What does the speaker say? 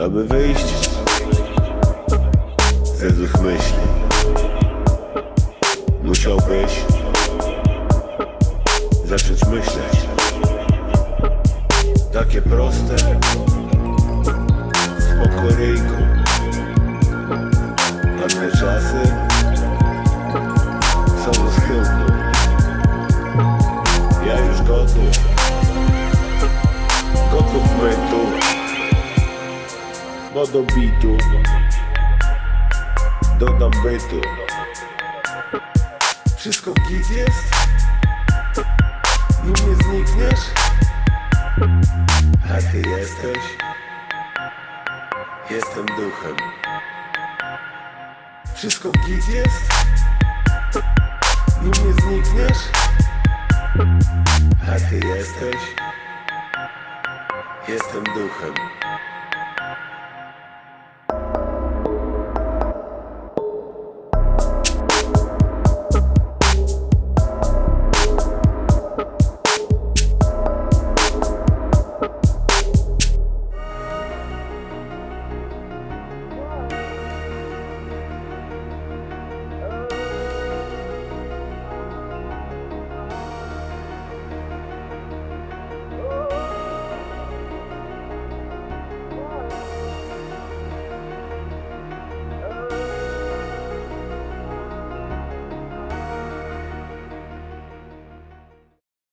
Aby wyjść ze złych myśli. Musiałbyś zacząć myśleć Takie proste Z pokoryjką czasy Bo do bitu Dodam bytu Wszystko git jest? Nim nie znikniesz? A ty jesteś? Jestem duchem Wszystko git jest? Nim nie znikniesz? A ty jesteś? Jestem duchem